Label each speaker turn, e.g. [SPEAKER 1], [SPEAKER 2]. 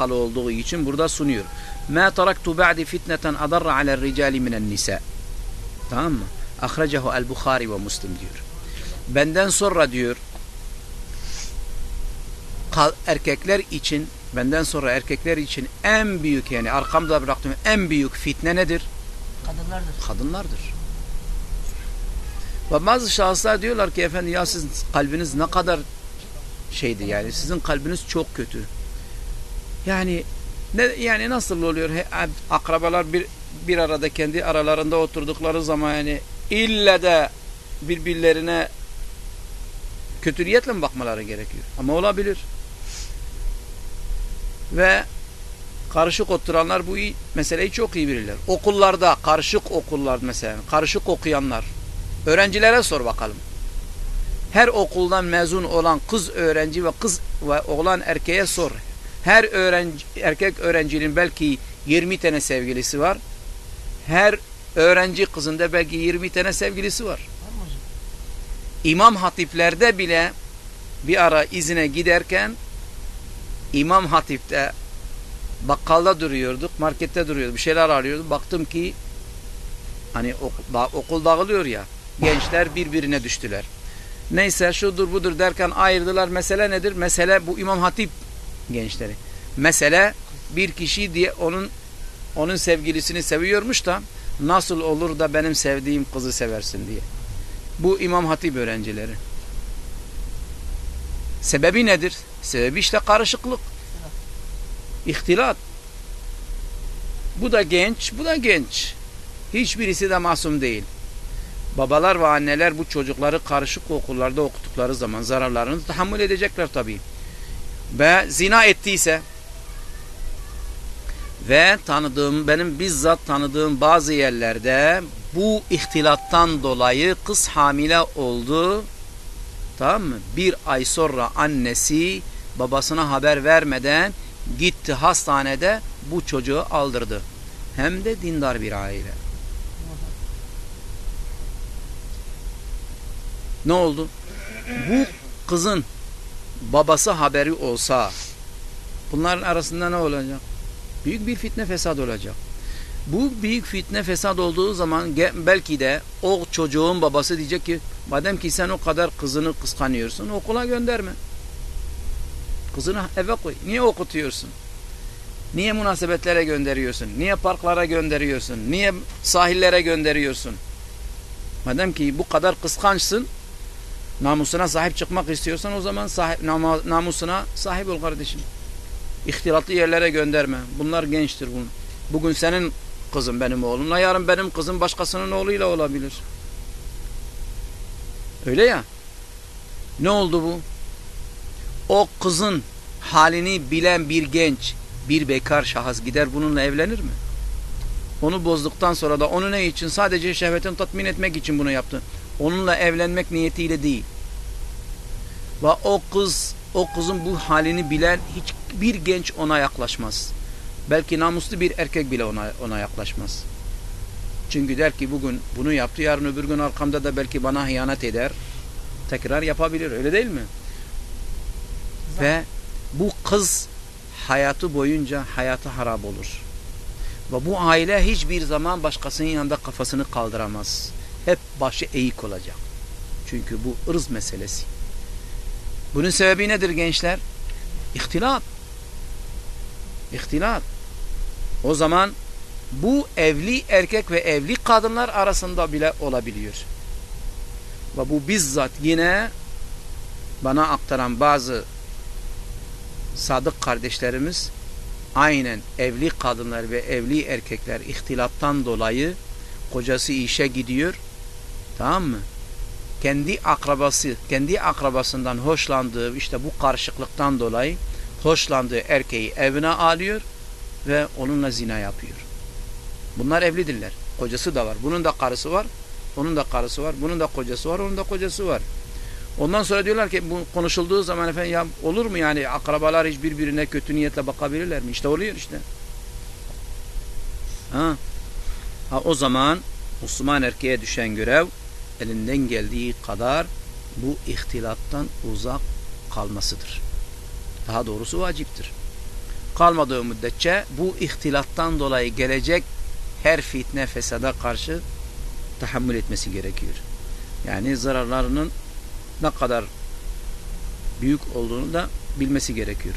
[SPEAKER 1] olduğu için burada sunuyor. Ma taraktu ba'di fitneten adarra alel ricali minen nisa. Tamam mı? Ahracahu el-Bukhari ve Müslim diyor. Benden sonra diyor erkekler için benden sonra erkekler için en büyük yani arkamda bıraktığım en büyük fitne nedir?
[SPEAKER 2] Kadınlardır.
[SPEAKER 1] Kadınlardır. Ve bazı şahıslar diyorlar ki efendim ya sizin kalbiniz ne kadar şeydi yani sizin kalbiniz çok kötü. Yani ne yani nasıl oluyor? He, akrabalar bir bir arada kendi aralarında oturdukları zaman yani ille de birbirlerine kötü niyetle mi bakmaları gerekiyor? Ama olabilir. Ve karışık oturanlar bu meseleyi çok iyi bilirler. Okullarda karışık okullar mesela karışık okuyanlar öğrencilere sor bakalım. Her okuldan mezun olan kız öğrenci ve kız ve oğlan erkeğe sor. Her öğrenci, erkek öğrencinin belki 20 tane sevgilisi var. Her öğrenci kızında belki 20 tane sevgilisi var. İmam hatiplerde bile bir ara izine giderken İmam hatipte bakkalda duruyorduk, markette duruyorduk, bir şeyler arıyorduk. Baktım ki hani okul dağılıyor ya, gençler birbirine düştüler. Neyse şudur budur derken ayrıldılar. Mesele nedir? Mesele bu İmam Hatip gençleri. Mesele bir kişi diye onun onun sevgilisini seviyormuş da nasıl olur da benim sevdiğim kızı seversin diye. Bu İmam Hatip öğrencileri. Sebebi nedir? Sebebi işte karışıklık. İhtilat. Bu da genç, bu da genç. Hiçbirisi de masum değil. Babalar ve anneler bu çocukları karışık okullarda okuttukları zaman zararlarını tahammül edecekler tabii. Ve zina ettiyse ve tanıdığım, benim bizzat tanıdığım bazı yerlerde bu ihtilattan dolayı kız hamile oldu. Tamam mı? Bir ay sonra annesi babasına haber vermeden gitti hastanede bu çocuğu aldırdı. Hem de dindar bir aile. Ne oldu? Bu kızın babası haberi olsa bunların arasında ne olacak? Büyük bir fitne fesat olacak. Bu büyük fitne fesat olduğu zaman belki de o çocuğun babası diyecek ki madem ki sen o kadar kızını kıskanıyorsun okula gönderme. Kızını eve koy. Niye okutuyorsun? Niye münasebetlere gönderiyorsun? Niye parklara gönderiyorsun? Niye sahillere gönderiyorsun? Madem ki bu kadar kıskançsın namusuna sahip çıkmak istiyorsan o zaman sahip, namusuna sahip ol kardeşim. İhtilatlı yerlere gönderme. Bunlar gençtir. Bunun. Bugün senin kızın benim oğlumla, yarın benim kızım başkasının oğluyla olabilir. Öyle ya. Ne oldu bu? O kızın halini bilen bir genç, bir bekar şahıs gider bununla evlenir mi? Onu bozduktan sonra da onu ne için? Sadece şehvetini tatmin etmek için bunu yaptı. Onunla evlenmek niyetiyle değil. Ve o kız, o kızın bu halini bilen hiçbir genç ona yaklaşmaz. Belki namuslu bir erkek bile ona, ona yaklaşmaz. Çünkü der ki bugün bunu yaptı, yarın öbür gün arkamda da belki bana hıyanet eder. Tekrar yapabilir, öyle değil mi? Ve bu kız hayatı boyunca hayatı harap olur. Ve bu aile hiçbir zaman başkasının yanında kafasını kaldıramaz. Hep başı eğik olacak. Çünkü bu ırz meselesi. Bunun sebebi nedir gençler? İhtilat. İhtilat. O zaman bu evli erkek ve evli kadınlar arasında bile olabiliyor. Ve bu bizzat yine bana aktaran bazı sadık kardeşlerimiz aynen evli kadınlar ve evli erkekler ihtilattan dolayı kocası işe gidiyor tamam mı? Kendi akrabası, kendi akrabasından hoşlandığı işte bu karışıklıktan dolayı hoşlandığı erkeği evine alıyor ve onunla zina yapıyor. Bunlar evlidirler. Kocası da var. Bunun da karısı var. Onun da karısı var. Bunun da kocası var. Onun da kocası var. Ondan sonra diyorlar ki bu konuşulduğu zaman efendim ya olur mu yani akrabalar hiç birbirine kötü niyetle bakabilirler mi? İşte oluyor işte. Ha. ha o zaman Müslüman erkeğe düşen görev elinden geldiği kadar bu ihtilattan uzak kalmasıdır. Daha doğrusu vaciptir. kalmadığı müddetçe bu ihtilattan dolayı gelecek her fitne fesada karşı tahammül etmesi gerekiyor. Yani zararlarının ne kadar büyük olduğunu da bilmesi gerekiyor.